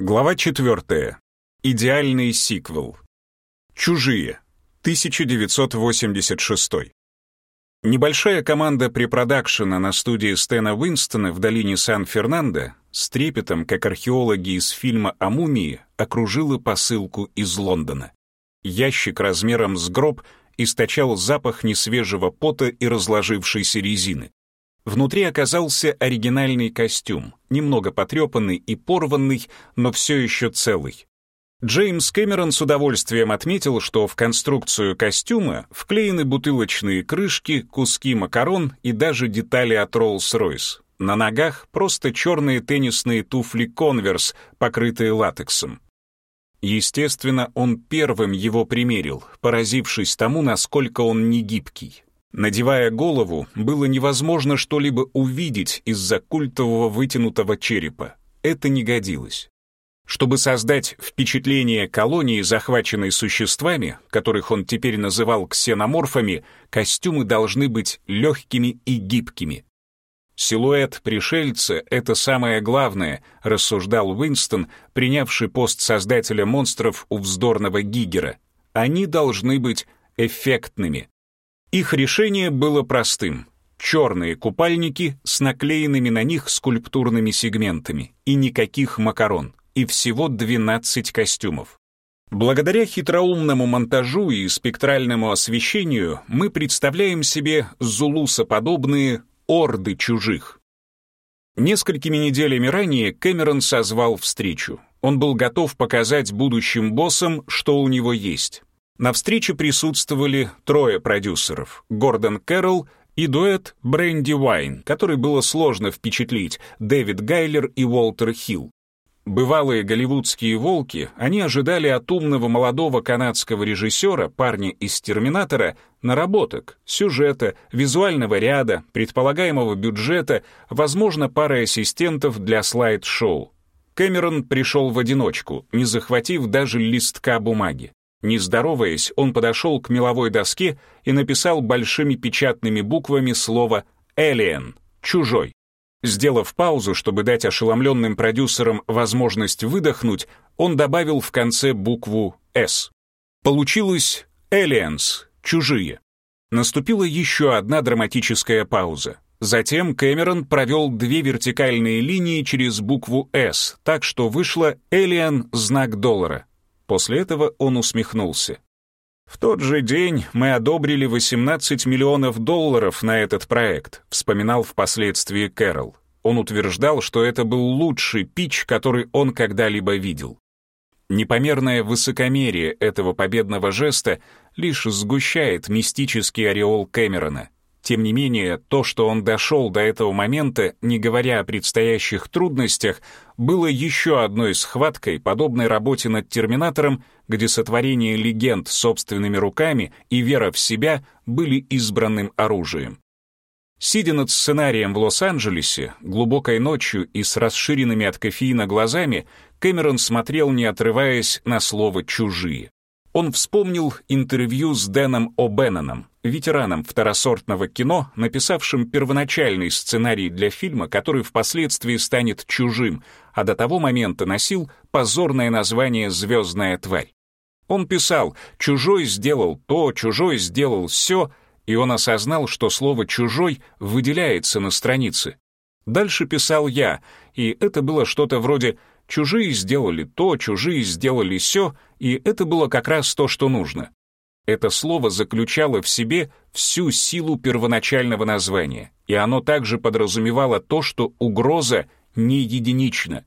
Глава 4. Идеальный сиквел. Чужие. 1986. Небольшая команда препродакшена на студии Стэна Уинстона в долине Сан-Фернандо с трепетом, как археологи из фильма о мумии, окружила посылку из Лондона. Ящик размером с гроб источал запах несвежего пота и разложившейся резины. Внутри оказался оригинальный костюм, немного потрепанный и порванный, но все еще целый. Джеймс Кэмерон с удовольствием отметил, что в конструкцию костюма вклеены бутылочные крышки, куски макарон и даже детали от Rolls-Royce. На ногах просто черные теннисные туфли «Конверс», покрытые латексом. Естественно, он первым его примерил, поразившись тому, насколько он негибкий. Надевая голову, было невозможно что-либо увидеть из-за культового вытянутого черепа. Это не годилось. Чтобы создать впечатление колонии, захваченной существами, которых он теперь называл ксеноморфами, костюмы должны быть легкими и гибкими. «Силуэт пришельца — это самое главное», — рассуждал Уинстон, принявший пост создателя монстров у вздорного Гигера. «Они должны быть эффектными». Их решение было простым. Черные купальники с наклеенными на них скульптурными сегментами и никаких макарон, и всего 12 костюмов. Благодаря хитроумному монтажу и спектральному освещению мы представляем себе зулусоподобные орды чужих. Несколькими неделями ранее Кэмерон созвал встречу. Он был готов показать будущим боссам, что у него есть. На встрече присутствовали трое продюсеров — Гордон Кэрролл и дуэт Бренди Уайн, который было сложно впечатлить, Дэвид Гайлер и Уолтер Хилл. Бывалые голливудские волки, они ожидали от умного молодого канадского режиссера, парня из «Терминатора», наработок, сюжета, визуального ряда, предполагаемого бюджета, возможно, пары ассистентов для слайд-шоу. Кэмерон пришел в одиночку, не захватив даже листка бумаги. Не здороваясь, он подошел к меловой доске и написал большими печатными буквами слово «Alien» — «чужой». Сделав паузу, чтобы дать ошеломленным продюсерам возможность выдохнуть, он добавил в конце букву «С». Получилось «Aliens» — «чужие». Наступила еще одна драматическая пауза. Затем Кэмерон провел две вертикальные линии через букву «С», так что вышло «Alien» — знак доллара. После этого он усмехнулся. В тот же день мы одобрили 18 миллионов долларов на этот проект, вспоминал впоследствии Кэрол. Он утверждал, что это был лучший пич, который он когда-либо видел. Непомерное высокомерие этого победного жеста лишь сгущает мистический ореол Кэмерона. Тем не менее, то, что он дошел до этого момента, не говоря о предстоящих трудностях, было еще одной схваткой, подобной работе над «Терминатором», где сотворение легенд собственными руками и вера в себя были избранным оружием. Сидя над сценарием в Лос-Анджелесе, глубокой ночью и с расширенными от кофеина глазами, Кэмерон смотрел, не отрываясь на слово «чужие». Он вспомнил интервью с Дэном О'Бенноном, ветераном второсортного кино, написавшим первоначальный сценарий для фильма, который впоследствии станет чужим, а до того момента носил позорное название «Звездная тварь». Он писал «Чужой сделал то, чужой сделал все», и он осознал, что слово «чужой» выделяется на странице. Дальше писал я, и это было что-то вроде Чужие сделали то, чужие сделали сё, и это было как раз то, что нужно. Это слово заключало в себе всю силу первоначального названия, и оно также подразумевало то, что угроза не единична.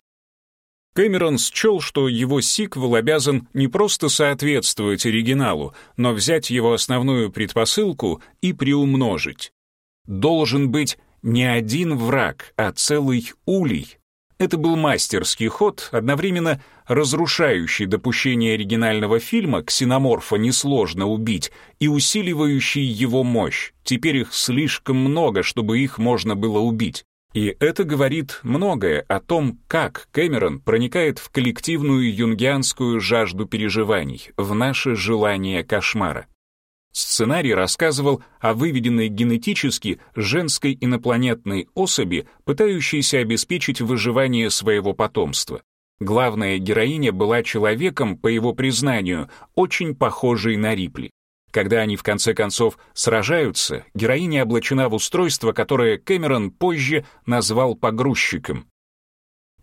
Кэмерон счел, что его сиквел обязан не просто соответствовать оригиналу, но взять его основную предпосылку и приумножить. Должен быть не один враг, а целый улей, это был мастерский ход, одновременно разрушающий допущение оригинального фильма «Ксеноморфа несложно убить» и усиливающий его мощь. Теперь их слишком много, чтобы их можно было убить. И это говорит многое о том, как Кэмерон проникает в коллективную юнгианскую жажду переживаний, в наше желание кошмара. Сценарий рассказывал о выведенной генетически женской инопланетной особи, пытающейся обеспечить выживание своего потомства. Главная героиня была человеком, по его признанию, очень похожей на Рипли. Когда они в конце концов сражаются, героиня облачена в устройство, которое Кэмерон позже назвал погрузчиком.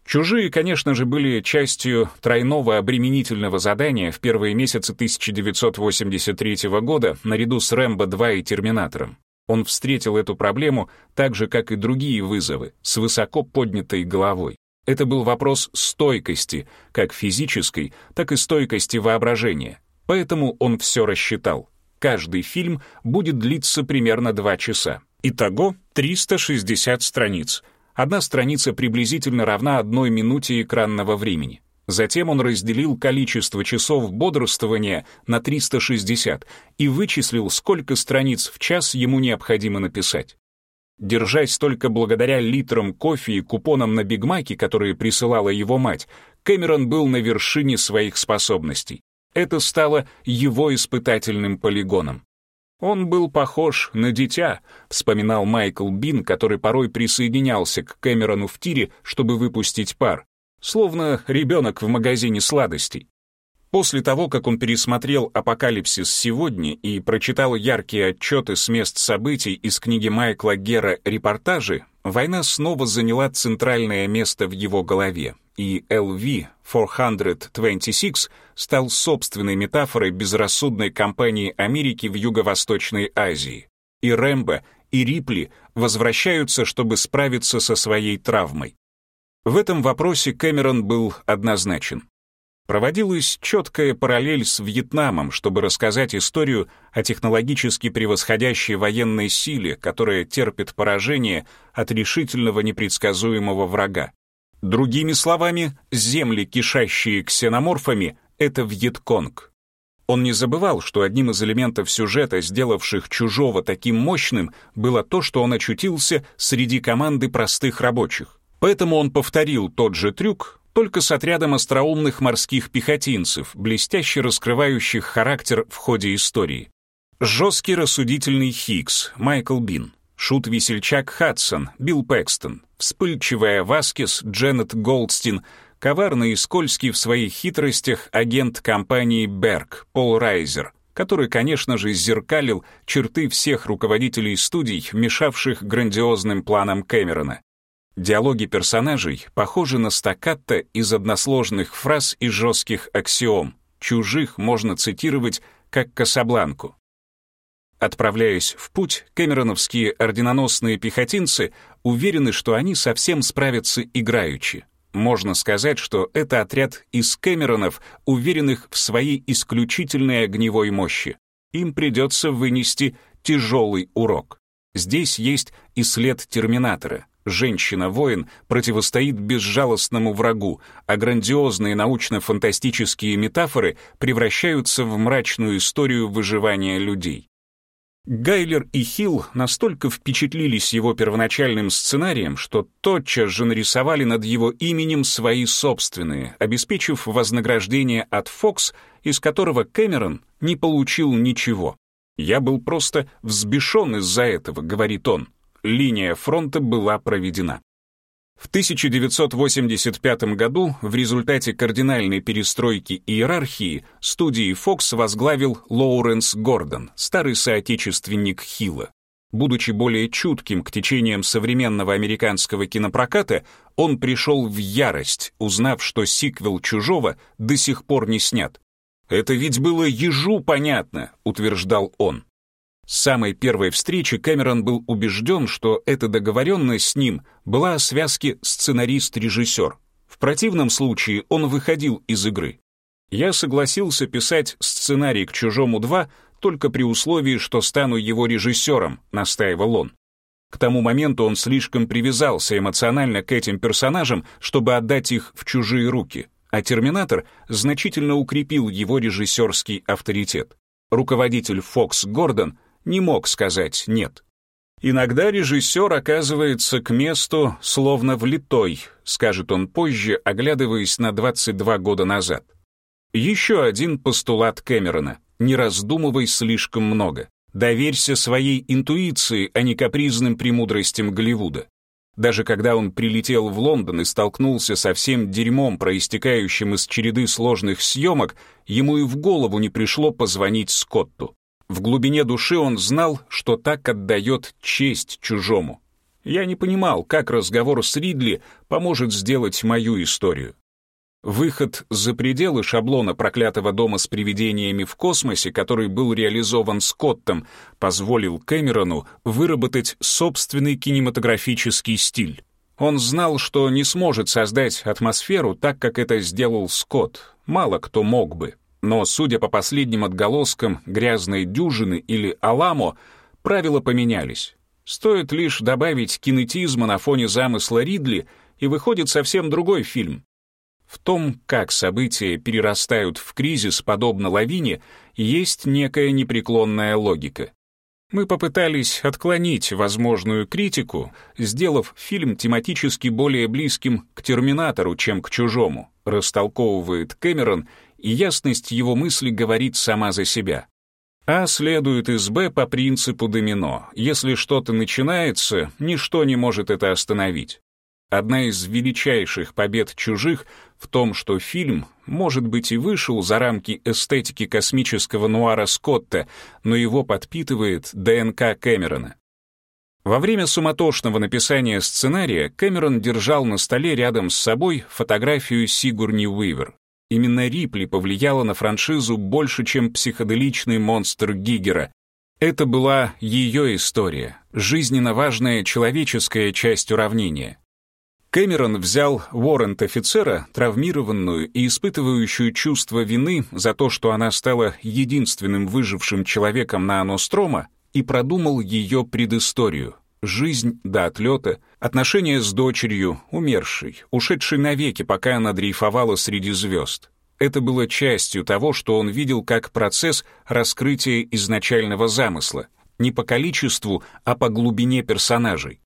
«Чужие», конечно же, были частью тройного обременительного задания в первые месяцы 1983 года наряду с «Рэмбо-2» и «Терминатором». Он встретил эту проблему так же, как и другие вызовы, с высоко поднятой головой. Это был вопрос стойкости, как физической, так и стойкости воображения. Поэтому он все рассчитал. Каждый фильм будет длиться примерно два часа. Итого 360 страниц. Одна страница приблизительно равна одной минуте экранного времени. Затем он разделил количество часов бодрствования на 360 и вычислил, сколько страниц в час ему необходимо написать. Держась только благодаря литрам кофе и купонам на бигмаки, которые присылала его мать, Кэмерон был на вершине своих способностей. Это стало его испытательным полигоном. «Он был похож на дитя», — вспоминал Майкл Бин, который порой присоединялся к Кэмерону в тире, чтобы выпустить пар словно ребенок в магазине сладостей. После того, как он пересмотрел «Апокалипсис сегодня» и прочитал яркие отчеты с мест событий из книги Майкла Гера «Репортажи», война снова заняла центральное место в его голове, и LV-426 стал собственной метафорой безрассудной кампании Америки в Юго-Восточной Азии. И Рэмбо, и Рипли возвращаются, чтобы справиться со своей травмой. В этом вопросе Кэмерон был однозначен. Проводилась четкая параллель с Вьетнамом, чтобы рассказать историю о технологически превосходящей военной силе, которая терпит поражение от решительного непредсказуемого врага. Другими словами, земли, кишащие ксеноморфами, — это Вьетконг. Он не забывал, что одним из элементов сюжета, сделавших чужого таким мощным, было то, что он очутился среди команды простых рабочих. Поэтому он повторил тот же трюк, только с отрядом остроумных морских пехотинцев, блестяще раскрывающих характер в ходе истории. Жесткий рассудительный Хикс, Майкл Бин, шут-весельчак Хадсон, Билл Пэкстон, вспыльчивая Васкес, Дженнет Голдстин, коварный и скользкий в своих хитростях агент компании Берг, Пол Райзер, который, конечно же, зеркалил черты всех руководителей студий, мешавших грандиозным планам Кэмерона. Диалоги персонажей похожи на стаккато из односложных фраз и жестких аксиом. Чужих можно цитировать как Касабланку. Отправляясь в путь, кэмероновские орденоносные пехотинцы уверены, что они совсем справятся играючи. Можно сказать, что это отряд из Кэмеронов, уверенных в своей исключительной огневой мощи. Им придется вынести тяжелый урок. Здесь есть и след Терминатора — женщина-воин противостоит безжалостному врагу, а грандиозные научно-фантастические метафоры превращаются в мрачную историю выживания людей. Гайлер и Хилл настолько впечатлились его первоначальным сценарием, что тотчас же нарисовали над его именем свои собственные, обеспечив вознаграждение от Fox, из которого Кэмерон не получил ничего. «Я был просто взбешен из-за этого», — говорит он линия фронта была проведена. В 1985 году в результате кардинальной перестройки иерархии студии Fox возглавил Лоуренс Гордон, старый соотечественник Хилла. Будучи более чутким к течениям современного американского кинопроката, он пришел в ярость, узнав, что сиквел «Чужого» до сих пор не снят. «Это ведь было ежу понятно», — утверждал он. С самой первой встречи Кэмерон был убежден, что эта договоренность с ним была о связке сценарист-режиссер. В противном случае он выходил из игры. Я согласился писать сценарий к «Чужому 2» только при условии, что стану его режиссером, настаивал он. К тому моменту он слишком привязался эмоционально к этим персонажам, чтобы отдать их в чужие руки, а «Терминатор» значительно укрепил его режиссерский авторитет. Руководитель Фокс Гордон не мог сказать «нет». Иногда режиссер оказывается к месту словно влитой, скажет он позже, оглядываясь на 22 года назад. Еще один постулат Кэмерона — не раздумывай слишком много. Доверься своей интуиции, а не капризным премудростям Голливуда. Даже когда он прилетел в Лондон и столкнулся со всем дерьмом, проистекающим из череды сложных съемок, ему и в голову не пришло позвонить Скотту. В глубине души он знал, что так отдает честь чужому. Я не понимал, как разговор с Ридли поможет сделать мою историю. Выход за пределы шаблона проклятого дома с привидениями в космосе, который был реализован Скоттом, позволил Кэмерону выработать собственный кинематографический стиль. Он знал, что не сможет создать атмосферу так, как это сделал Скотт. Мало кто мог бы. Но, судя по последним отголоскам «Грязной дюжины» или «Аламо», правила поменялись. Стоит лишь добавить кинетизма на фоне замысла Ридли, и выходит совсем другой фильм, в том, как события перерастают в кризис, подобно лавине, есть некая непреклонная логика. Мы попытались отклонить возможную критику, сделав фильм тематически более близким к «Терминатору», чем к «Чужому», растолковывает Кэмерон, и ясность его мысли говорит сама за себя. А следует из Б по принципу домино. Если что-то начинается, ничто не может это остановить. Одна из величайших побед чужих в том, что фильм, может быть, и вышел за рамки эстетики космического нуара Скотта, но его подпитывает ДНК Кэмерона. Во время суматошного написания сценария Кэмерон держал на столе рядом с собой фотографию Сигурни Уивер. Именно Рипли повлияла на франшизу больше, чем психоделичный монстр Гигера. Это была ее история, жизненно важная человеческая часть уравнения — Кэмерон взял воррент-офицера, травмированную и испытывающую чувство вины за то, что она стала единственным выжившим человеком на Анострома, и продумал ее предысторию, жизнь до отлета, отношения с дочерью, умершей, ушедшей навеки, пока она дрейфовала среди звезд. Это было частью того, что он видел как процесс раскрытия изначального замысла, не по количеству, а по глубине персонажей.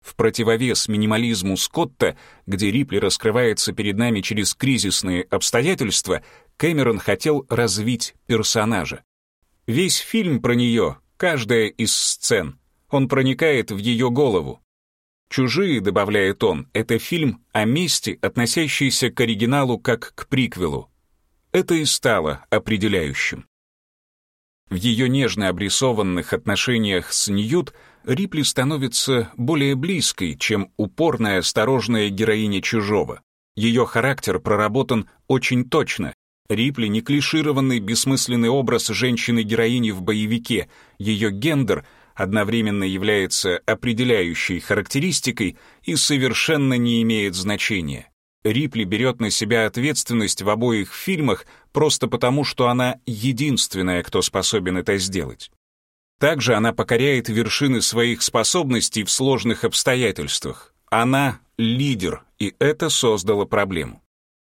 В противовес минимализму Скотта, где Рипли раскрывается перед нами через кризисные обстоятельства, Кэмерон хотел развить персонажа. Весь фильм про нее, каждая из сцен, он проникает в ее голову. «Чужие», — добавляет он, — это фильм о месте, относящийся к оригиналу как к приквелу. Это и стало определяющим. В ее нежно обрисованных отношениях с Ньют — Рипли становится более близкой, чем упорная, осторожная героиня чужого. Ее характер проработан очень точно. Рипли не клишированный бессмысленный образ женщины-героини в боевике. Ее гендер одновременно является определяющей характеристикой и совершенно не имеет значения. Рипли берет на себя ответственность в обоих фильмах просто потому, что она единственная, кто способен это сделать. Также она покоряет вершины своих способностей в сложных обстоятельствах. Она — лидер, и это создало проблему.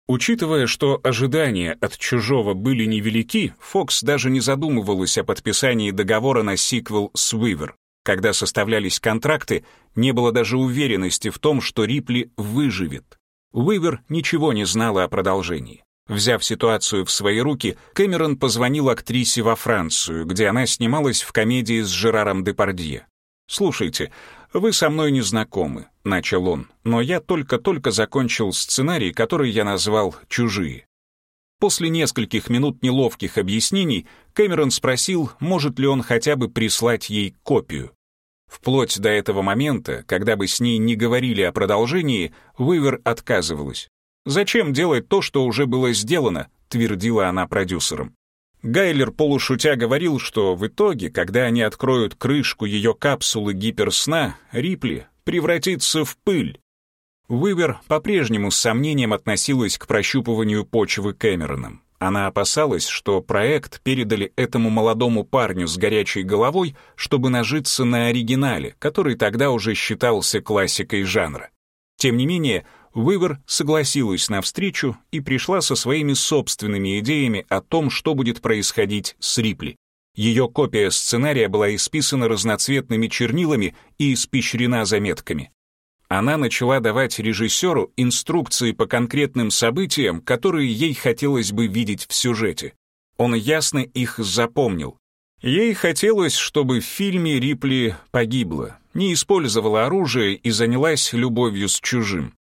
Учитывая, что ожидания от «Чужого» были невелики, Фокс даже не задумывалась о подписании договора на сиквел с Уивер. Когда составлялись контракты, не было даже уверенности в том, что Рипли выживет. Уивер ничего не знала о продолжении. Взяв ситуацию в свои руки, Кэмерон позвонил актрисе во Францию, где она снималась в комедии с Жераром Депардье. «Слушайте, вы со мной не знакомы», — начал он, «но я только-только закончил сценарий, который я назвал «Чужие». После нескольких минут неловких объяснений Кэмерон спросил, может ли он хотя бы прислать ей копию. Вплоть до этого момента, когда бы с ней не говорили о продолжении, Уивер отказывалась. «Зачем делать то, что уже было сделано?» — твердила она продюсерам. Гайлер полушутя говорил, что в итоге, когда они откроют крышку ее капсулы гиперсна, Рипли превратится в пыль. Уивер по-прежнему с сомнением относилась к прощупыванию почвы Кэмероном. Она опасалась, что проект передали этому молодому парню с горячей головой, чтобы нажиться на оригинале, который тогда уже считался классикой жанра. Тем не менее, Уивер согласилась на встречу и пришла со своими собственными идеями о том, что будет происходить с Рипли. Ее копия сценария была исписана разноцветными чернилами и испещрена заметками. Она начала давать режиссеру инструкции по конкретным событиям, которые ей хотелось бы видеть в сюжете. Он ясно их запомнил. Ей хотелось, чтобы в фильме Рипли погибла, не использовала оружие и занялась любовью с чужим.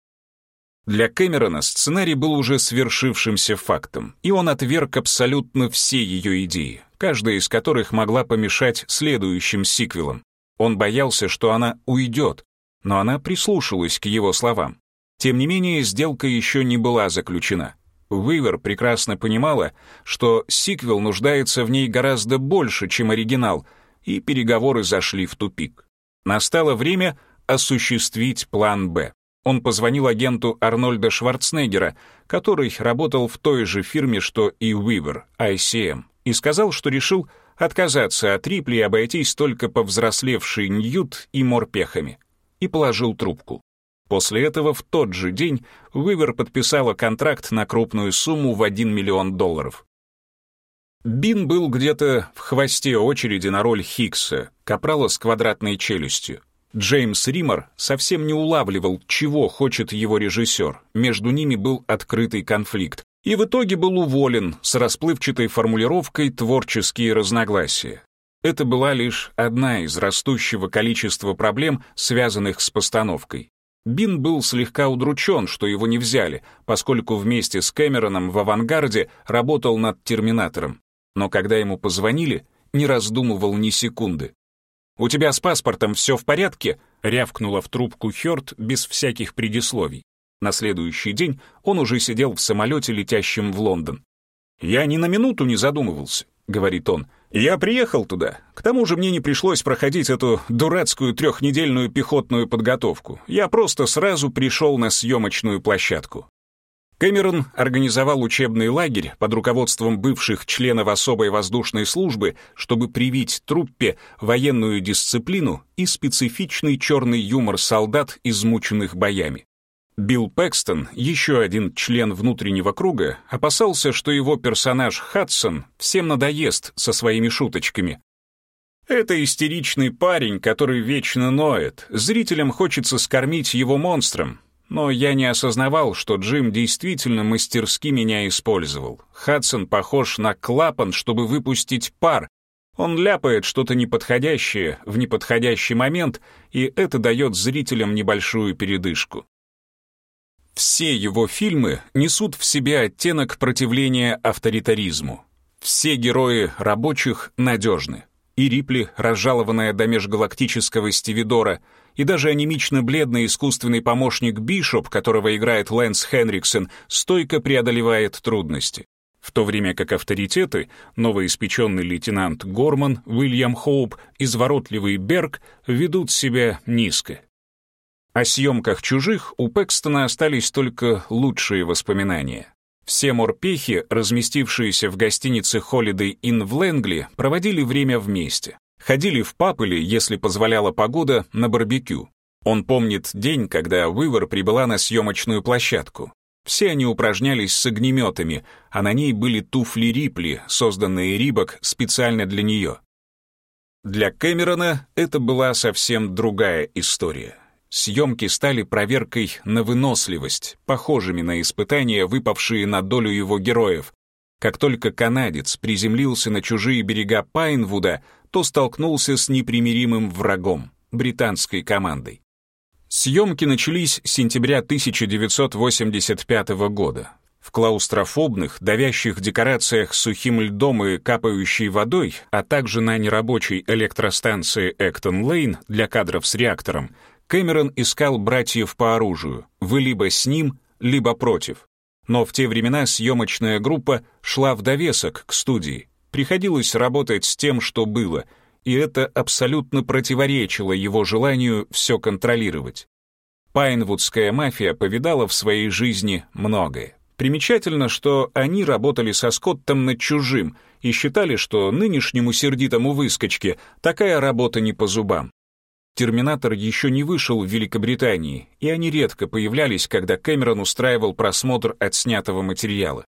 Для Кэмерона сценарий был уже свершившимся фактом, и он отверг абсолютно все ее идеи, каждая из которых могла помешать следующим сиквелам. Он боялся, что она уйдет, но она прислушалась к его словам. Тем не менее, сделка еще не была заключена. Уивер прекрасно понимала, что сиквел нуждается в ней гораздо больше, чем оригинал, и переговоры зашли в тупик. Настало время осуществить план «Б». Он позвонил агенту Арнольда Шварценеггера, который работал в той же фирме, что и Уивер, ICM, и сказал, что решил отказаться от Рипли и обойтись только повзрослевший Ньют и морпехами, и положил трубку. После этого в тот же день Уивер подписала контракт на крупную сумму в 1 миллион долларов. Бин был где-то в хвосте очереди на роль Хиггса, капрала с квадратной челюстью. Джеймс Риммер совсем не улавливал, чего хочет его режиссер. Между ними был открытый конфликт. И в итоге был уволен с расплывчатой формулировкой «творческие разногласия». Это была лишь одна из растущего количества проблем, связанных с постановкой. Бин был слегка удручен, что его не взяли, поскольку вместе с Кэмероном в «Авангарде» работал над «Терминатором». Но когда ему позвонили, не раздумывал ни секунды. «У тебя с паспортом все в порядке?» — рявкнула в трубку Хёрд без всяких предисловий. На следующий день он уже сидел в самолете, летящем в Лондон. «Я ни на минуту не задумывался», — говорит он. «Я приехал туда. К тому же мне не пришлось проходить эту дурацкую трехнедельную пехотную подготовку. Я просто сразу пришел на съемочную площадку. Кэмерон организовал учебный лагерь под руководством бывших членов особой воздушной службы, чтобы привить труппе военную дисциплину и специфичный черный юмор солдат, измученных боями. Билл Пэкстон, еще один член внутреннего круга, опасался, что его персонаж Хадсон всем надоест со своими шуточками. Это истеричный парень, который вечно ноет. Зрителям хочется скормить его монстром, но я не осознавал, что Джим действительно мастерски меня использовал. Хадсон похож на клапан, чтобы выпустить пар. Он ляпает что-то неподходящее в неподходящий момент, и это дает зрителям небольшую передышку. Все его фильмы несут в себе оттенок противления авторитаризму. Все герои рабочих надежны. И Рипли, разжалованная до межгалактического Стивидора, и даже анемично-бледный искусственный помощник Бишоп, которого играет Лэнс Хенриксон, стойко преодолевает трудности. В то время как авторитеты, новоиспеченный лейтенант Горман, Уильям Хоуп, изворотливый Берг ведут себя низко. О съемках «Чужих» у Пэкстона остались только лучшие воспоминания. Все морпехи, разместившиеся в гостинице Holiday Inn в Лэнгли, проводили время вместе. Ходили в паб или, если позволяла погода, на барбекю. Он помнит день, когда Уивер прибыла на съемочную площадку. Все они упражнялись с огнеметами, а на ней были туфли Рипли, созданные Рибок специально для нее. Для Кэмерона это была совсем другая история. Съемки стали проверкой на выносливость, похожими на испытания, выпавшие на долю его героев. Как только канадец приземлился на чужие берега Пайнвуда, то столкнулся с непримиримым врагом — британской командой. Съемки начались с сентября 1985 года. В клаустрофобных, давящих декорациях с сухим льдом и капающей водой, а также на нерабочей электростанции Эктон-Лейн для кадров с реактором, Кэмерон искал братьев по оружию, вы либо с ним, либо против. Но в те времена съемочная группа шла в довесок к студии, Приходилось работать с тем, что было, и это абсолютно противоречило его желанию все контролировать. Пайнвудская мафия повидала в своей жизни многое. Примечательно, что они работали со Скоттом над чужим и считали, что нынешнему сердитому выскочке такая работа не по зубам. «Терминатор» еще не вышел в Великобритании, и они редко появлялись, когда Кэмерон устраивал просмотр отснятого материала.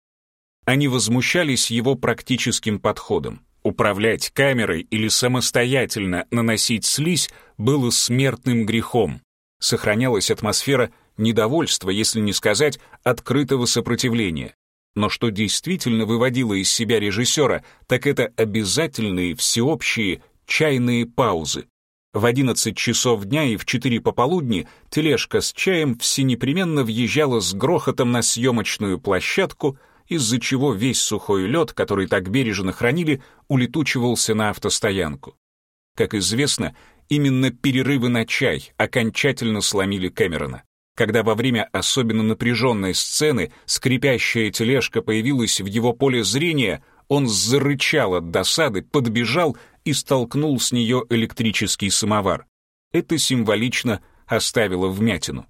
Они возмущались его практическим подходом. Управлять камерой или самостоятельно наносить слизь было смертным грехом. Сохранялась атмосфера недовольства, если не сказать открытого сопротивления. Но что действительно выводило из себя режиссера, так это обязательные всеобщие чайные паузы. В 11 часов дня и в 4 пополудни тележка с чаем всенепременно въезжала с грохотом на съемочную площадку, из-за чего весь сухой лед, который так бережно хранили, улетучивался на автостоянку. Как известно, именно перерывы на чай окончательно сломили Кэмерона. Когда во время особенно напряженной сцены скрипящая тележка появилась в его поле зрения, он зарычал от досады, подбежал и столкнул с нее электрический самовар. Это символично оставило вмятину.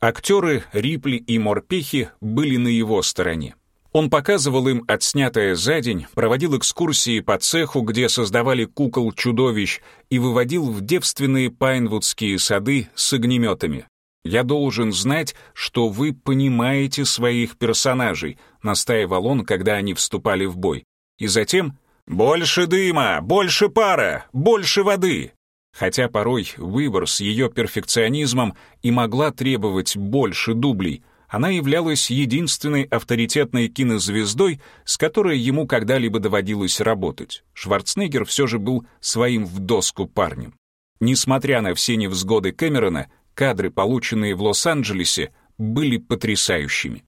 Актеры Рипли и Морпехи были на его стороне. Он показывал им отснятое за день, проводил экскурсии по цеху, где создавали кукол-чудовищ, и выводил в девственные пайнвудские сады с огнеметами. «Я должен знать, что вы понимаете своих персонажей», настаивал он, когда они вступали в бой. И затем «Больше дыма! Больше пара! Больше воды!» Хотя порой выбор с ее перфекционизмом и могла требовать больше дублей, она являлась единственной авторитетной кинозвездой, с которой ему когда-либо доводилось работать. Шварценеггер все же был своим в доску парнем. Несмотря на все невзгоды Кэмерона, кадры, полученные в Лос-Анджелесе, были потрясающими.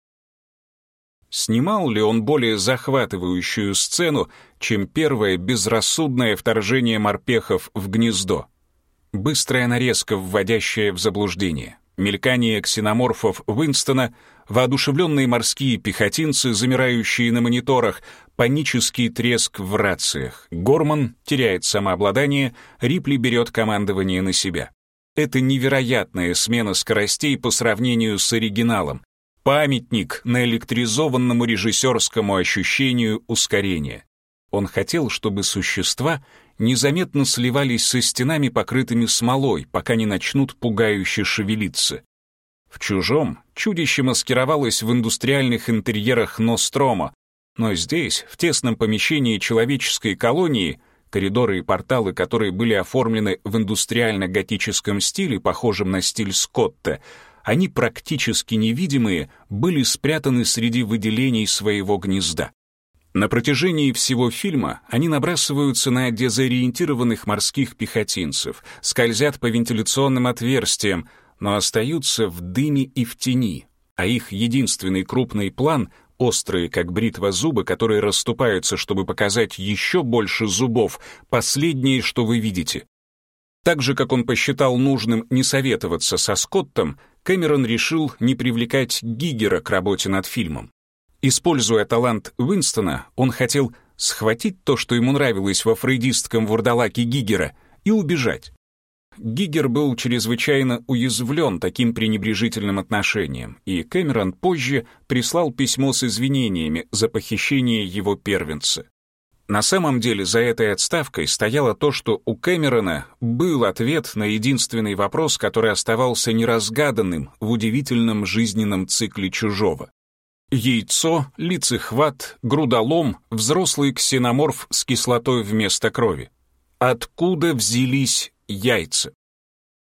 Снимал ли он более захватывающую сцену, чем первое безрассудное вторжение морпехов в гнездо? Быстрая нарезка, вводящая в заблуждение. Мелькание ксеноморфов Уинстона, воодушевленные морские пехотинцы, замирающие на мониторах, панический треск в рациях. Горман теряет самообладание, Рипли берет командование на себя. Это невероятная смена скоростей по сравнению с оригиналом, памятник наэлектризованному режиссерскому ощущению ускорения. Он хотел, чтобы существа незаметно сливались со стенами, покрытыми смолой, пока не начнут пугающе шевелиться. В «Чужом» чудище маскировалось в индустриальных интерьерах Нострома, но здесь, в тесном помещении человеческой колонии, коридоры и порталы, которые были оформлены в индустриально-готическом стиле, похожем на стиль Скотта, они практически невидимые, были спрятаны среди выделений своего гнезда. На протяжении всего фильма они набрасываются на дезориентированных морских пехотинцев, скользят по вентиляционным отверстиям, но остаются в дыме и в тени, а их единственный крупный план — острые, как бритва зубы, которые расступаются, чтобы показать еще больше зубов, последнее, что вы видите. Так же, как он посчитал нужным не советоваться со Скоттом, Кэмерон решил не привлекать Гигера к работе над фильмом. Используя талант Уинстона, он хотел схватить то, что ему нравилось во фрейдистском вурдалаке Гигера, и убежать. Гигер был чрезвычайно уязвлен таким пренебрежительным отношением, и Кэмерон позже прислал письмо с извинениями за похищение его первенца. На самом деле за этой отставкой стояло то, что у Кэмерона был ответ на единственный вопрос, который оставался неразгаданным в удивительном жизненном цикле чужого. Яйцо, лицехват, грудолом, взрослый ксеноморф с кислотой вместо крови. Откуда взялись яйца?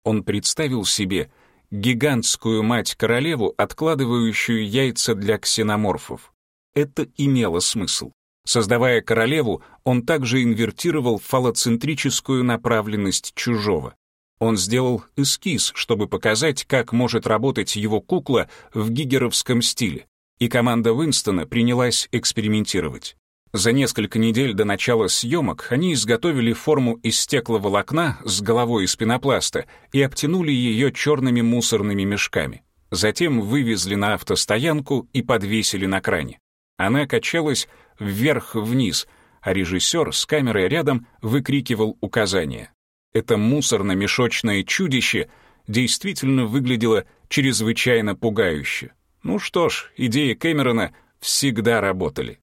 Он представил себе гигантскую мать-королеву, откладывающую яйца для ксеноморфов. Это имело смысл. Создавая королеву, он также инвертировал фалоцентрическую направленность чужого. Он сделал эскиз, чтобы показать, как может работать его кукла в гигеровском стиле, и команда Уинстона принялась экспериментировать. За несколько недель до начала съемок они изготовили форму из стекловолокна с головой из пенопласта и обтянули ее черными мусорными мешками. Затем вывезли на автостоянку и подвесили на кране. Она качалась вверх-вниз, а режиссер с камерой рядом выкрикивал указания. Это мусорно-мешочное чудище действительно выглядело чрезвычайно пугающе. Ну что ж, идеи Кэмерона всегда работали.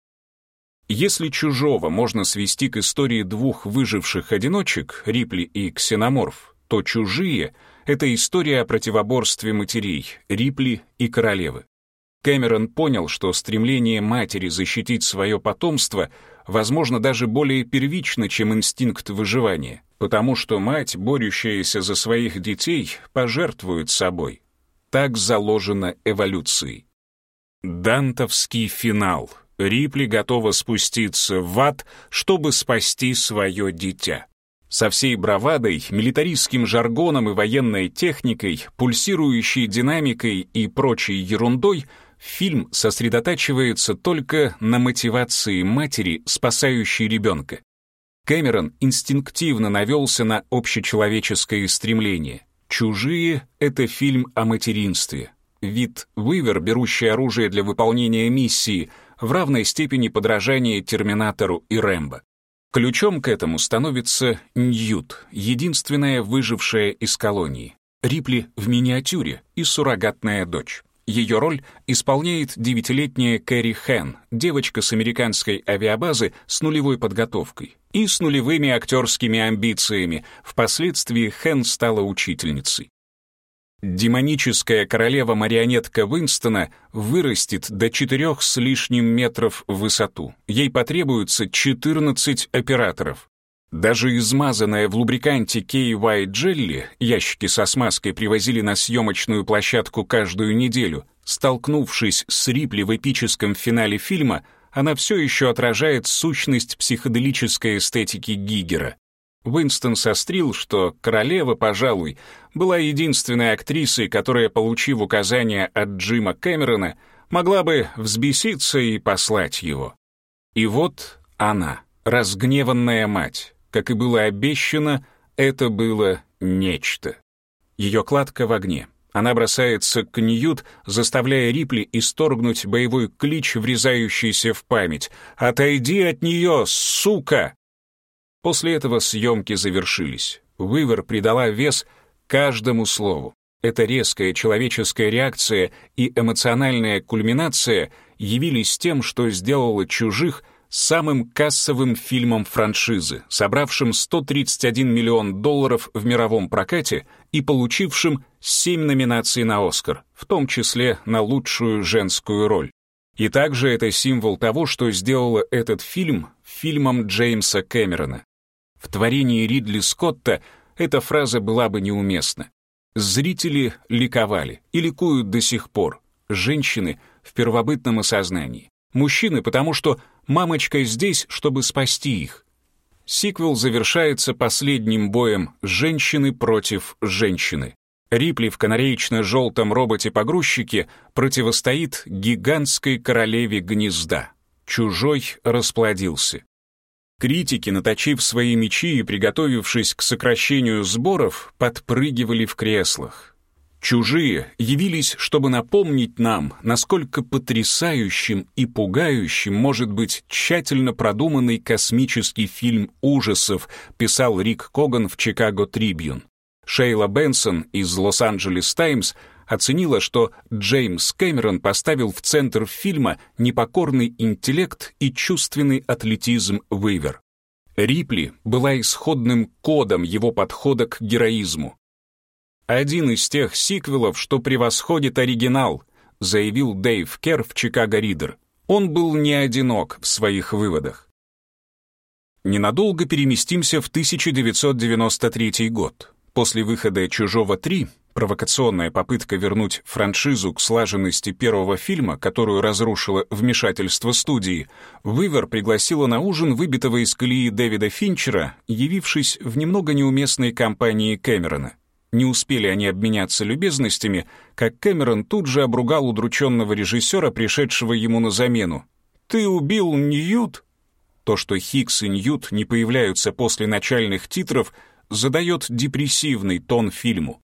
Если «Чужого» можно свести к истории двух выживших одиночек, Рипли и Ксеноморф, то «Чужие» — это история о противоборстве матерей, Рипли и королевы. Кэмерон понял, что стремление матери защитить свое потомство возможно даже более первично, чем инстинкт выживания, потому что мать, борющаяся за своих детей, пожертвует собой. Так заложено эволюцией. Дантовский финал. Рипли готова спуститься в ад, чтобы спасти свое дитя. Со всей бравадой, милитаристским жаргоном и военной техникой, пульсирующей динамикой и прочей ерундой, фильм сосредотачивается только на мотивации матери, спасающей ребенка. Кэмерон инстинктивно навелся на общечеловеческое стремление. «Чужие» — это фильм о материнстве. Вид Вывер, берущий оружие для выполнения миссии, в равной степени подражание Терминатору и Рэмбо. Ключом к этому становится Ньют, единственная выжившая из колонии. Рипли в миниатюре и суррогатная дочь. Ее роль исполняет девятилетняя Кэрри Хэн, девочка с американской авиабазы с нулевой подготовкой и с нулевыми актерскими амбициями. Впоследствии Хэн стала учительницей. Демоническая королева-марионетка Уинстона вырастет до четырех с лишним метров в высоту. Ей потребуется 14 операторов. Даже измазанная в лубриканте KY Jelly, ящики со смазкой привозили на съемочную площадку каждую неделю, столкнувшись с Рипли в эпическом финале фильма, она все еще отражает сущность психоделической эстетики Гигера. Уинстон сострил, что королева, пожалуй, была единственной актрисой, которая, получив указания от Джима Кэмерона, могла бы взбеситься и послать его. И вот она, разгневанная мать. Как и было обещано, это было нечто. Ее кладка в огне. Она бросается к Ньют, заставляя Рипли исторгнуть боевой клич, врезающийся в память. «Отойди от нее, сука!» После этого съемки завершились. Вывер придала вес каждому слову. Эта резкая человеческая реакция и эмоциональная кульминация явились тем, что сделало «Чужих» самым кассовым фильмом франшизы, собравшим 131 миллион долларов в мировом прокате и получившим 7 номинаций на «Оскар», в том числе на лучшую женскую роль. И также это символ того, что сделало этот фильм фильмом Джеймса Кэмерона. В творении Ридли Скотта эта фраза была бы неуместна. Зрители ликовали и ликуют до сих пор. Женщины в первобытном осознании. Мужчины, потому что мамочка здесь, чтобы спасти их. Сиквел завершается последним боем женщины против женщины. Рипли в канареечно-желтом роботе-погрузчике противостоит гигантской королеве гнезда. Чужой расплодился. Критики, наточив свои мечи и приготовившись к сокращению сборов, подпрыгивали в креслах. Чужие явились, чтобы напомнить нам, насколько потрясающим и пугающим может быть тщательно продуманный космический фильм ужасов, писал Рик Коган в «Чикаго Трибьюн». Шейла Бенсон из «Лос-Анджелес Таймс» оценила, что Джеймс Кэмерон поставил в центр фильма непокорный интеллект и чувственный атлетизм Вейвер. Рипли была исходным кодом его подхода к героизму. «Один из тех сиквелов, что превосходит оригинал», заявил Дэйв Керр в «Чикаго Ридер». Он был не одинок в своих выводах. Ненадолго переместимся в 1993 год. После выхода «Чужого 3» Провокационная попытка вернуть франшизу к слаженности первого фильма, которую разрушило вмешательство студии, Вывер пригласила на ужин выбитого из колеи Дэвида Финчера, явившись в немного неуместной компании Кэмерона. Не успели они обменяться любезностями, как Кэмерон тут же обругал удрученного режиссера, пришедшего ему на замену. «Ты убил Ньют?» То, что Хикс и Ньют не появляются после начальных титров, задает депрессивный тон фильму.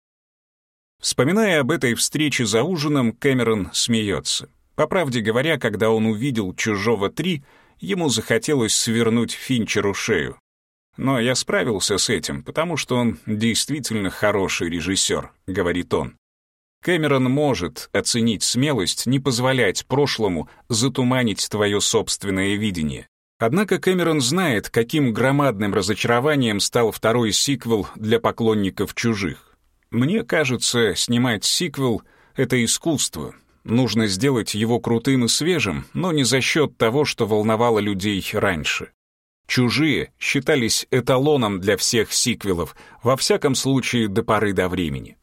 Вспоминая об этой встрече за ужином, Кэмерон смеется. По правде говоря, когда он увидел «Чужого 3», ему захотелось свернуть Финчеру шею. Но я справился с этим, потому что он действительно хороший режиссер, говорит он. Кэмерон может оценить смелость не позволять прошлому затуманить твое собственное видение. Однако Кэмерон знает, каким громадным разочарованием стал второй сиквел для поклонников «Чужих». Мне кажется, снимать сиквел — это искусство. Нужно сделать его крутым и свежим, но не за счет того, что волновало людей раньше. «Чужие» считались эталоном для всех сиквелов, во всяком случае до поры до времени.